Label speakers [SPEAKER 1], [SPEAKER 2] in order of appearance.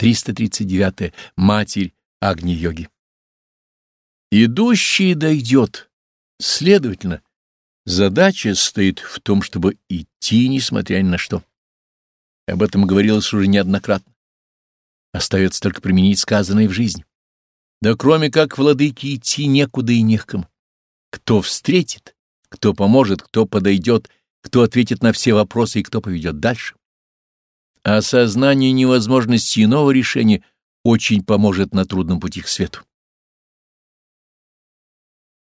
[SPEAKER 1] 339. Матерь Агни-йоги. Идущий дойдет. Следовательно, задача стоит в том, чтобы идти, несмотря ни на что. Об этом говорилось уже неоднократно. Остается только применить сказанное в жизнь. Да кроме как владыки идти некуда и не. Кто встретит, кто поможет, кто подойдет, кто ответит на все вопросы и кто поведет дальше. Осознание невозможности иного решения очень поможет на трудном пути к свету.